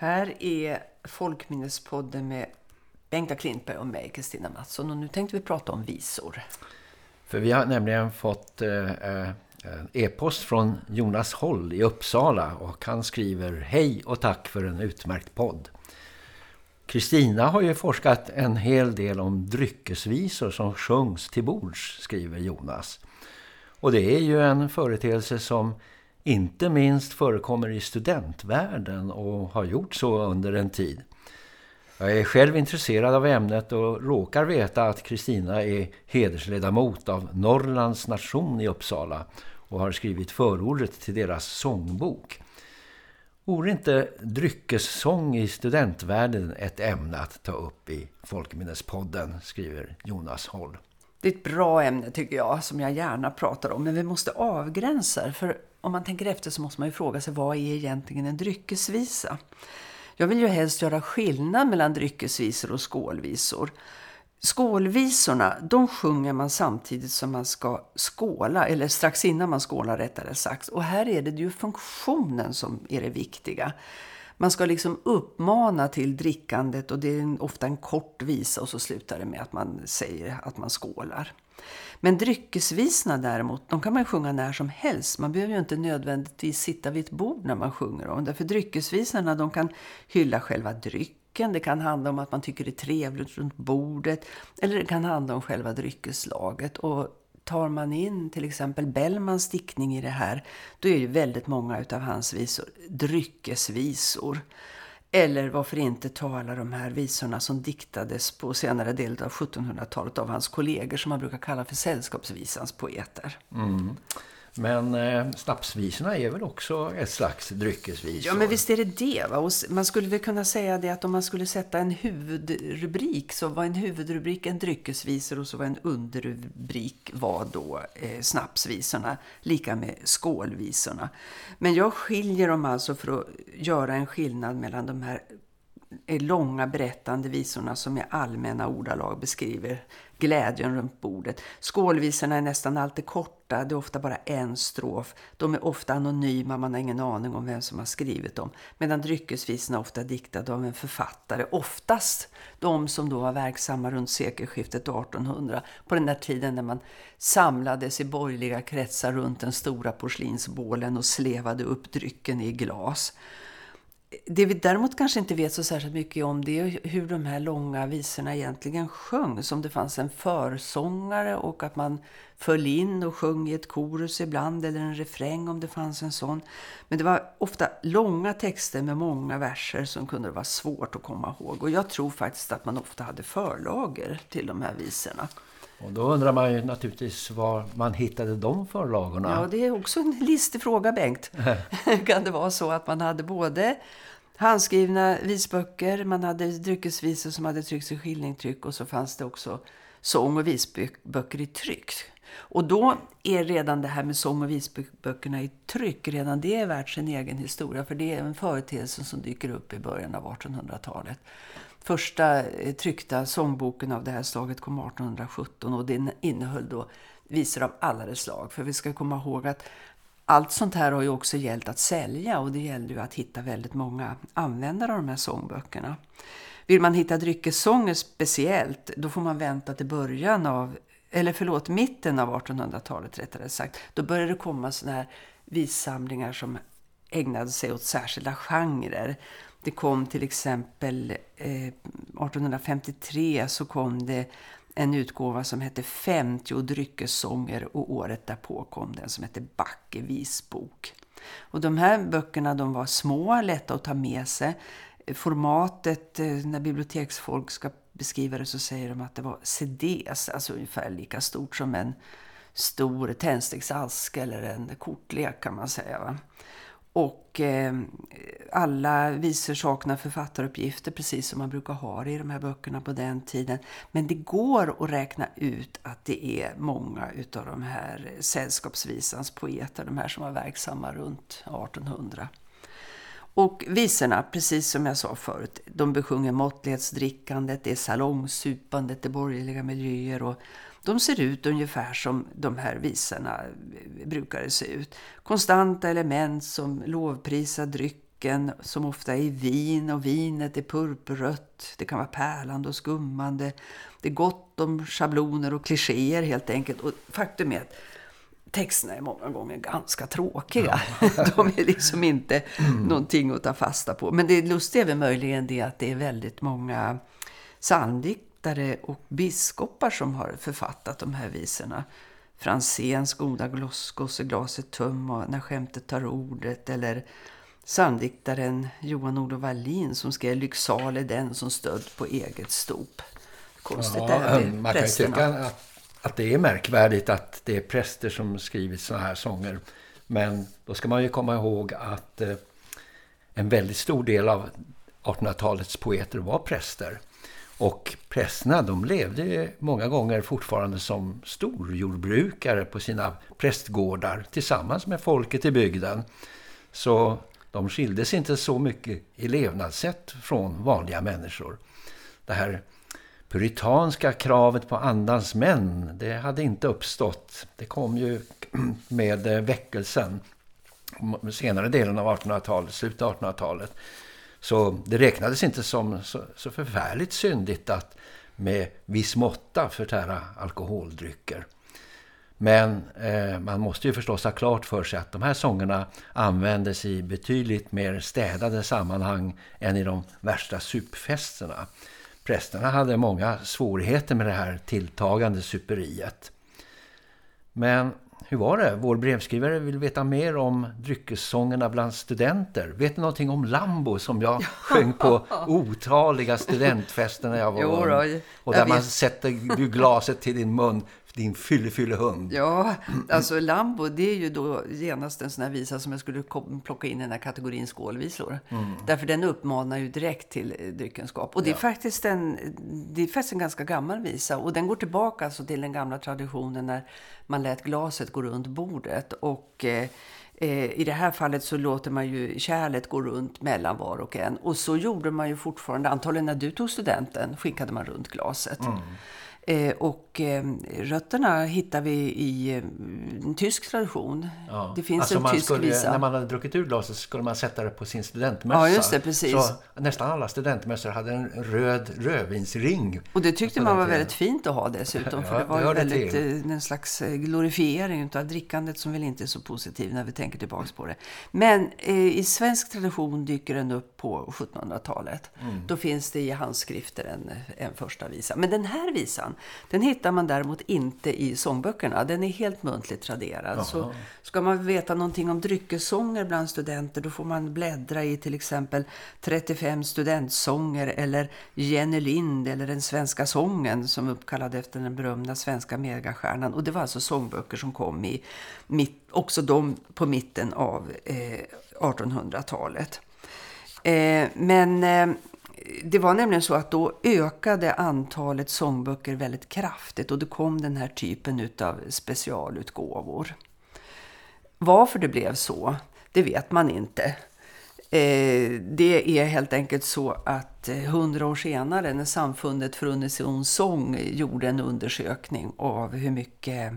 Här är Folkminnespodden med Bengta Klintberg och mig, Kristina Mattsson. Och nu tänkte vi prata om visor. För vi har nämligen fått eh, eh, e-post från Jonas Holl i Uppsala och han skriver Hej och tack för en utmärkt podd. Kristina har ju forskat en hel del om dryckesvisor som sjungs till bords, skriver Jonas. Och det är ju en företeelse som inte minst förekommer i studentvärlden och har gjort så under en tid. Jag är själv intresserad av ämnet och råkar veta att Kristina är hedersledamot av Norrlands nation i Uppsala och har skrivit förordet till deras sångbok. Vore inte dryckessång i studentvärlden ett ämne att ta upp i Folkminnespodden, skriver Jonas Holm. Det är ett bra ämne tycker jag som jag gärna pratar om. Men vi måste avgränsa för om man tänker efter så måste man ju fråga sig vad är egentligen en dryckesvisa? Jag vill ju helst göra skillnad mellan dryckesvisor och skålvisor. Skålvisorna, de sjunger man samtidigt som man ska skåla, eller strax innan man skålar rättare sagt. Och här är det ju funktionen som är det viktiga. Man ska liksom uppmana till drickandet och det är ofta en kort visa och så slutar det med att man säger att man skålar. Men dryckesvisorna däremot, de kan man sjunga när som helst. Man behöver ju inte nödvändigtvis sitta vid ett bord när man sjunger dem. Därför dryckesvisorna, de kan hylla själva drycken. Det kan handla om att man tycker det är trevligt runt bordet. Eller det kan handla om själva dryckeslaget. Och tar man in till exempel Bellmans diktning i det här, då är ju väldigt många av hans visor dryckesvisor. Eller varför inte ta alla de här visorna som diktades på senare delen av 1700-talet av hans kollegor som man brukar kalla för sällskapsvisans poeter. Mm. Men eh, snapsvisorna är väl också ett slags dryckesvisor? Ja, men visst är det det. Va? Och man skulle väl kunna säga det att om man skulle sätta en huvudrubrik så var en huvudrubrik en dryckesvisor och så var en underrubrik var då eh, snapsvisorna, lika med skålvisorna. Men jag skiljer dem alltså för att göra en skillnad mellan de här eh, långa berättande visorna som i allmänna ordalag beskriver glädjen runt bordet. Skålvisorna är nästan alltid korta, det är ofta bara en strof. De är ofta anonyma, man har ingen aning om vem som har skrivit dem. Medan dryckesvisorna är ofta diktade av en författare, oftast de som då var verksamma runt sekelskiftet 1800. På den där tiden när man samlades i borgerliga kretsar runt den stora porslinsbålen och slevade upp drycken i glas. Det vi däremot kanske inte vet så särskilt mycket om det är hur de här långa visorna egentligen sjöngs. Om det fanns en försångare och att man föll in och sjöng i ett korus ibland eller en refräng om det fanns en sån. Men det var ofta långa texter med många verser som kunde vara svårt att komma ihåg. Och jag tror faktiskt att man ofta hade förlager till de här visorna. Och då undrar man ju naturligtvis var man hittade de förlagorna. Ja, det är också en listig fråga Bengt. kan det vara så att man hade både handskrivna visböcker, man hade dryckesvisor som hade tryckts i skillingtryck och så fanns det också sång- och visböcker i tryck. Och då är redan det här med sång- och visböckerna i tryck, redan det är värt sin egen historia. För det är en företeelse som dyker upp i början av 1800-talet. Första eh, tryckta sångboken av det här slaget kom 1817 och den innehöll då visor av alla slag. För vi ska komma ihåg att allt sånt här har ju också gällt att sälja och det gällde ju att hitta väldigt många användare av de här sångböckerna. Vill man hitta dryckessånger speciellt, då får man vänta till början av, eller förlåt, mitten av 1800-talet rättare sagt. Då började det komma såna här vissamlingar som ägnade sig åt särskilda genrer. Det kom till exempel eh, 1853 så kom det en utgåva som hette 50 dryckessånger och året därpå kom den som hette Backe visbok. Och de här böckerna de var små, lätta att ta med sig. Formatet, eh, när biblioteksfolk ska beskriva det så säger de att det var CDs, alltså ungefär lika stort som en stor tändsticksask eller en kortlek kan man säga. Va? Och eh, alla visor saknar författaruppgifter precis som man brukar ha det i de här böckerna på den tiden. Men det går att räkna ut att det är många utav de här sällskapsvisans poeter, de här som var verksamma runt 1800. Och visorna, precis som jag sa förut, de besjunger måttlighetsdrickandet, det är salongsupandet, det borgerliga miljöer och de ser ut ungefär som de här visorna brukade se ut. Konstanta element som lovprisa dryck drycken som ofta är vin och vinet är purpurrött. Det kan vara pärlande och skummande. Det är gott om schabloner och klichéer helt enkelt. Och faktum är att texterna är många gånger ganska tråkiga. Ja. De är liksom inte mm. någonting att ta fasta på. Men det lustiga är väl möjligen det att det är väldigt många psalmdiktare och biskopar som har författat de här visorna. Franzéns goda gosseglaset tum och När skämtet tar ordet eller psalmdiktaren Johan Olof Wallin som skrev Lycksal är den som stöd på eget stop. Konstigt ja, är det, Man kan ju tycka att, att det är märkvärdigt att det är präster som skrivit såna här sånger. Men då ska man ju komma ihåg att eh, en väldigt stor del av 1800-talets poeter var präster. Och prästerna de levde många gånger fortfarande som storjordbrukare på sina prästgårdar tillsammans med folket i bygden. Så de skildes inte så mycket i levnadssätt från vanliga människor. Det här puritanska kravet på andans män, det hade inte uppstått. Det kom ju med väckelsen senare delen av 1800-talet, slutet av 1800-talet. Så det räknades inte som så, så förfärligt syndigt att med viss måtta förtära alkoholdrycker. Men eh, man måste ju förstås ha klart för sig att de här sångerna användes i betydligt mer städade sammanhang än i de värsta supfesterna. Prästerna hade många svårigheter med det här tilltagande superiet. Men hur var det? Vår brevskrivare vill veta mer om dryckessångerna bland studenter. Vet ni någonting om Lambo som jag sjöng på otaliga studentfester när jag var ung? Och där man sätter glaset till din mun din fyllefyllehund. Ja, alltså Lambo det är ju då genast en sån här visa som jag skulle plocka in i den här kategorin skålvisor. Mm. Därför den uppmanar ju direkt till dryckenskap. Och det är, ja. faktiskt en, det är faktiskt en ganska gammal visa. Och den går tillbaka alltså till den gamla traditionen när man lät glaset gå runt bordet. Och... Eh, eh, i det här fallet så låter man ju kärlet gå runt mellan var och en. Och så gjorde man ju fortfarande, antagligen när du tog studenten, skickade man runt glaset. Mm. Eh, och eh, rötterna hittar vi i eh, en tysk tradition. Ja. Det finns alltså en tysk skulle, visa. När man hade druckit ur glaset skulle man sätta det på sin studentmössa. Ja, just det, precis. Så nästan alla studentmössor hade en röd rödvinsring. Och det tyckte man var väldigt fint att ha dessutom. För ja, det var det väldigt, en slags glorifiering av drickandet som väl inte är så positiv när vi tänker tillbaka på det. Men eh, i svensk tradition dyker den upp på 1700-talet. Mm. Då finns det i handskrifter en, en första visa. Men den här visan den hittar man däremot inte i sångböckerna. Den är helt muntligt traderad. Så ska man veta någonting om dryckessånger bland studenter då får man bläddra i till exempel 35 studentsånger eller Jenny Lind eller Den svenska sången som uppkallad efter den berömda svenska megastjärnan. Och det var alltså sångböcker som kom i mitt, också de på mitten av eh, 1800-talet. Eh, men eh, det var nämligen så att då ökade antalet sångböcker väldigt kraftigt och det kom den här typen av specialutgåvor. Varför det blev så, det vet man inte. Eh, det är helt enkelt så att eh, hundra år senare när Samfundet för Unison sång gjorde en undersökning av hur mycket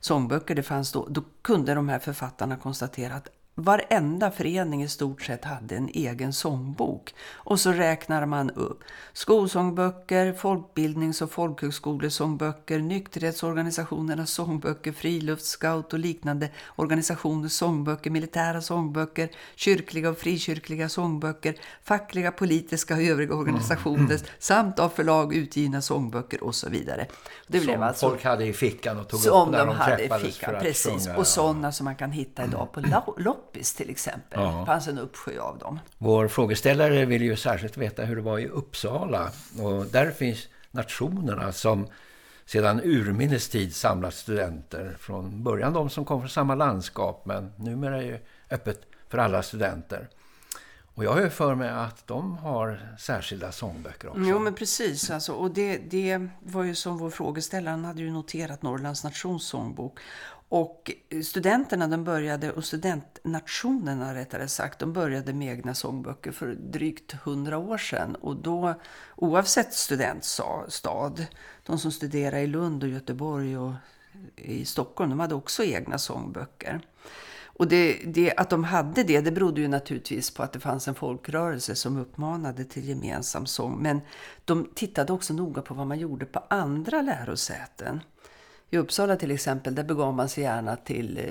sångböcker det fanns då, då kunde de här författarna konstatera att varenda förening i stort sett hade en egen sångbok. Och så räknar man upp skolsångböcker, folkbildnings- och folkhögskolesångböcker, nykterhetsorganisationernas sångböcker, frilufts-, scout och liknande organisationers sångböcker, militära sångböcker, kyrkliga och frikyrkliga sångböcker, fackliga, politiska och övriga organisationers mm. samt av förlag utgivna sångböcker och så vidare. Det blev som alltså, folk hade i fickan och tog upp när de, de hade i fickan, precis. Och sådana som man kan hitta idag på lopp loppis till exempel. Ja. Det fanns en uppsjö av dem. Vår frågeställare vill ju särskilt veta hur det var i Uppsala. Och där finns nationerna som sedan urminnes tid samlat studenter. Från början de som kom från samma landskap men numera är ju öppet för alla studenter. Och jag har ju för mig att de har särskilda sångböcker också. Jo men precis. Alltså, och det, det var ju som vår frågeställare hade ju noterat Norrlands nationssångbok. Och studenterna de började, och studentnationerna rättare sagt, de började med egna sångböcker för drygt hundra år sedan. Och då, oavsett studentstad, de som studerade i Lund och Göteborg och i Stockholm, de hade också egna sångböcker. Och det, det, att de hade det, det berodde ju naturligtvis på att det fanns en folkrörelse som uppmanade till gemensam sång. Men de tittade också noga på vad man gjorde på andra lärosäten. I Uppsala till exempel, där begav man sig gärna till eh,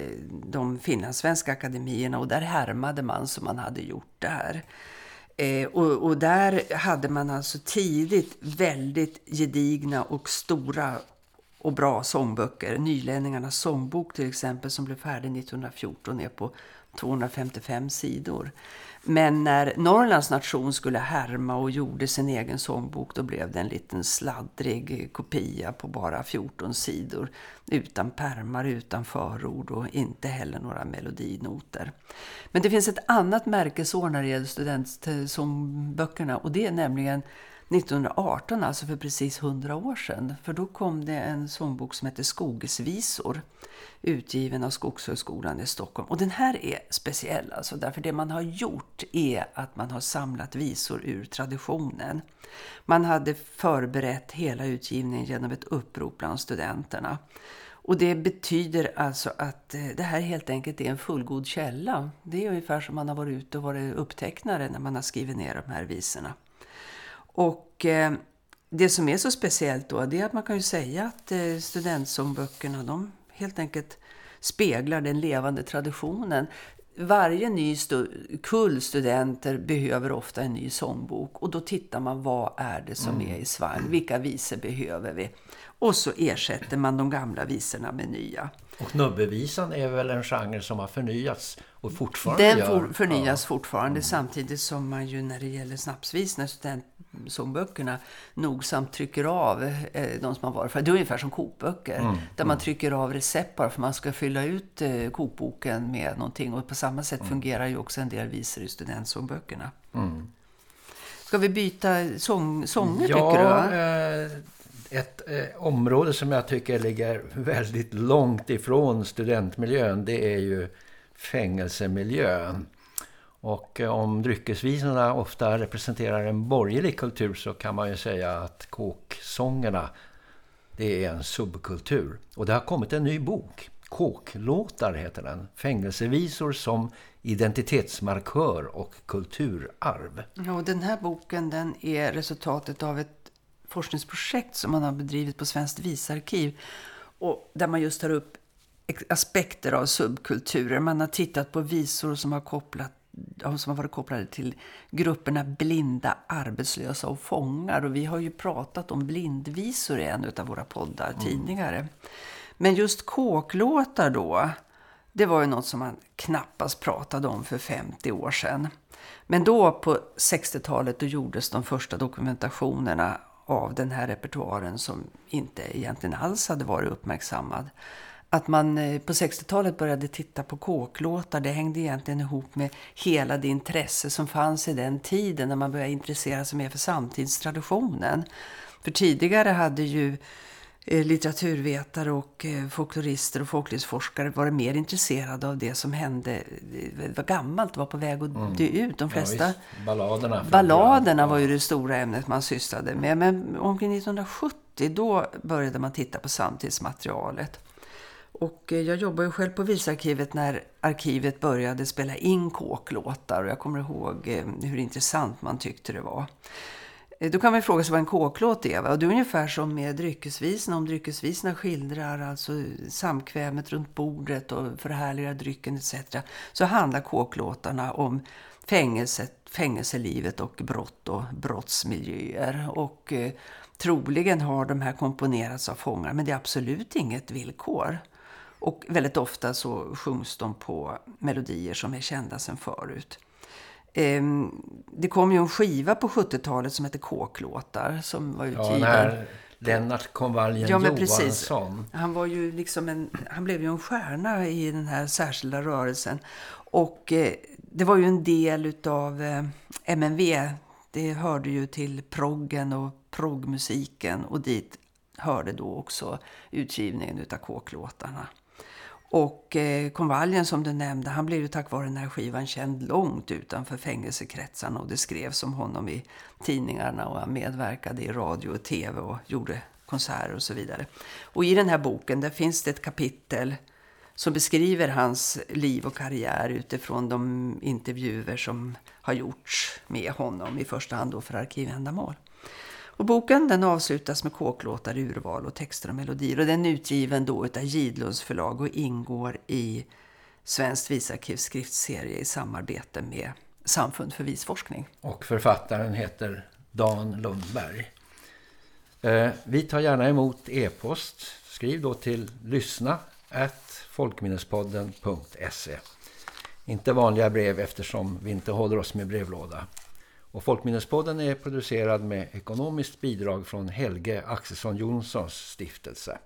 de finlandssvenska akademierna och där härmade man som man hade gjort där. Eh, och, och, där hade man alltså tidigt väldigt gedigna och stora och bra sångböcker. Nylänningarnas sångbok till exempel som blev färdig 1914 är på 255 sidor. Men när Norrlands nation skulle härma och gjorde sin egen sångbok då blev det en liten sladdrig kopia på bara 14 sidor. Utan permar, utan förord och inte heller några melodinoter. Men det finns ett annat märkesår när det gäller studentsångböckerna och det är nämligen 1918, alltså för precis 100 år sedan. För då kom det en sångbok som heter Skogsvisor utgiven av Skogshögskolan i Stockholm. Och den här är speciell alltså, därför det man har gjort är att man har samlat visor ur traditionen. Man hade förberett hela utgivningen genom ett upprop bland studenterna. Och det betyder alltså att eh, det här helt enkelt är en fullgod källa. Det är ungefär som man har varit ute och varit upptecknare när man har skrivit ner de här visorna. Och eh, det som är så speciellt då det är att man kan ju säga att eh, studentsångböckerna de helt enkelt speglar den levande traditionen. Varje ny stu kull studenter behöver ofta en ny sångbok och då tittar man vad är det som mm. är i svang, vilka visor behöver vi? Och så ersätter man de gamla visorna med nya. Och nubbevisan är väl en genre som har förnyats och fortfarande Den gör. förnyas ja. fortfarande mm. samtidigt som man ju när det gäller snapsvisorna, studentsångböckerna, nogsamt trycker av eh, de som har varit för. Det är ungefär som kokböcker. Mm. Där man mm. trycker av recept bara för man ska fylla ut eh, kokboken med någonting. Och på samma sätt mm. fungerar ju också en del visor i studentsångböckerna. Mm. Ska vi byta sång, sånger ja, tycker du? Eh, ett eh, område som jag tycker ligger väldigt långt ifrån studentmiljön det är ju fängelsemiljön. Och eh, om dryckesvisorna ofta representerar en borgerlig kultur så kan man ju säga att kåksångerna det är en subkultur. Och det har kommit en ny bok. Kåklåtar heter den. Fängelsevisor som identitetsmarkör och kulturarv. Ja, och den här boken den är resultatet av ett forskningsprojekt som man har bedrivit på Svenskt visarkiv. Och där man just tar upp aspekter av subkulturer. Man har tittat på visor som har, kopplat, som har varit kopplade till grupperna blinda, arbetslösa och fångar. Och vi har ju pratat om blindvisor i en av våra poddar mm. tidigare. Men just kåklåtar då, det var ju något som man knappast pratade om för 50 år sedan. Men då på 60-talet då gjordes de första dokumentationerna av den här repertoaren som inte egentligen alls hade varit uppmärksammad. Att man eh, på 60-talet började titta på kåklåtar, det hängde egentligen ihop med hela det intresse som fanns i den tiden när man började intressera sig mer för samtidstraditionen. För tidigare hade ju Eh, litteraturvetare och eh, folklorister och folklivsforskare varit mer intresserade av det som hände, det var gammalt, var på väg att mm. dö ut. De flesta ja, balladerna, balladerna var ju det stora ämnet man sysslade med. Men omkring 1970 då började man titta på samtidsmaterialet. Och eh, jag jobbade ju själv på Visarkivet när arkivet började spela in kåklåtar. Och jag kommer ihåg eh, hur intressant man tyckte det var. Eh, då kan man fråga sig vad en kåklåt är. Va? Och det är ungefär som med dryckesvisorna. Om dryckesvisorna skildrar alltså samkvämet runt bordet och förhärligar drycken etc. Så handlar kåklåtarna om fängelset, fängelselivet och brott och brottsmiljöer. Och eh, troligen har de här komponerats av fångar. Men det är absolut inget villkor. Och väldigt ofta så sjungs de på melodier som är kända sedan förut. Ehm, det kom ju en skiva på 70-talet som hette Kåklåtar som var utgiven. Ja, Lennart Konvaljen ja, men Johansson. Precis. Han, var ju liksom en, han blev ju en stjärna i den här särskilda rörelsen. Och eh, det var ju en del utav eh, MNV. Det hörde ju till proggen och proggmusiken. Och dit hörde då också utgivningen utav kåklåtarna. Och eh, Konvaljen som du nämnde, han blev ju tack vare den här skivan känd långt utanför fängelsekretsarna. Och det skrevs om honom i tidningarna och han medverkade i radio och tv och gjorde konserter och så vidare. Och i den här boken där finns det ett kapitel som beskriver hans liv och karriär utifrån de intervjuer som har gjorts med honom i första hand då för arkivändamål. Och boken den avslutas med kåklåtar, urval och texter och melodier och den är utgiven då av Gidlunds förlag och ingår i Svenskt visarkivs skriftserie i samarbete med Samfund för visforskning. Och författaren heter Dan Lundberg. Eh, vi tar gärna emot e-post. Skriv då till lyssna folkminnespodden.se Inte vanliga brev eftersom vi inte håller oss med brevlåda. Och Folkminnespodden är producerad med ekonomiskt bidrag från Helge Axelsson Jonssons stiftelse.